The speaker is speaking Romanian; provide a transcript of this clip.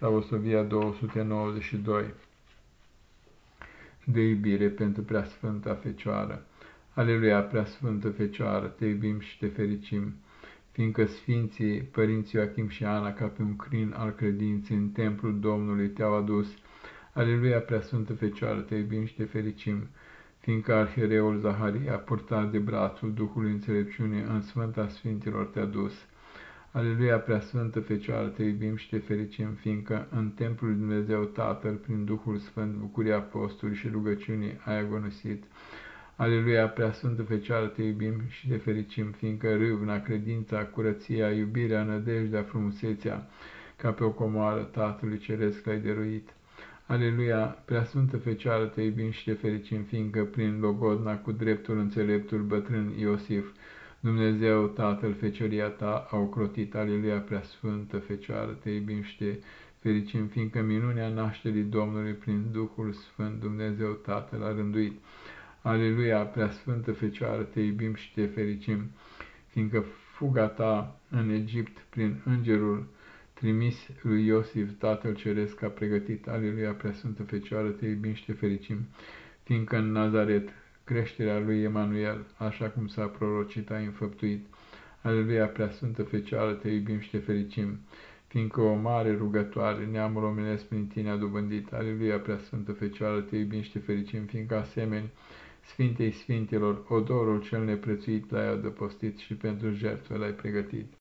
Slavosovia 292 De iubire pentru Preasfânta Fecioară Aleluia, Preasfântă Fecioară, te iubim și te fericim, fiindcă Sfinții Părinții Ioachim și Ana, ca pe un crin al credinței, în templul Domnului te-au adus. Aleluia, Preasfântă Fecioară, te iubim și te fericim, fiindcă arhiereul Zaharia, purtat de brațul Duhului Înțelepciune, în Sfânta Sfinților te-a dus. Aleluia, Preasfântă Fecioară, te iubim și te fericim, fiindcă în templul Dumnezeu Tatăl, prin Duhul Sfânt, bucuria apostolului și rugăciunii ai agonisit. Aleluia, Preasfântă Fecioară, te iubim și te fericim, fiindcă râvna, credința, curăția, iubirea, nădejdea, frumusețea, ca pe o comoară Tatălui Ceresc ai dăruit. Aleluia, Preasfântă Fecioară, te iubim și te fericim, fiindcă prin logodna cu dreptul înțeleptul bătrân Iosif, Dumnezeu Tatăl, Fecioria ta au crotit. Aleluia, Preasfântă Fecioară, te iubim și te fericim, fiindcă minunea nașterii Domnului prin Duhul Sfânt Dumnezeu Tatăl a rânduit. Aleluia, Preasfântă Fecioară, te iubim și te fericim, fiindcă fuga ta în Egipt prin îngerul trimis lui Iosif, Tatăl Ceresc, a pregătit. Aleluia, Preasfântă Fecioară, te iubim și te fericim, fiindcă în Nazaret creșterea lui Emanuel, așa cum s-a prorocit, a înfăptuit. Aleluia, Preasfântă Fecioară, te iubim și te fericim, fiindcă o mare rugătoare, neamul omenesc prin tine a dobândit. Aleluia, Preasfântă Fecioară, te iubim și te fericim, fiindcă asemeni Sfintei Sfintelor, odorul cel neprețuit l-ai adăpostit și pentru jertfă l-ai pregătit.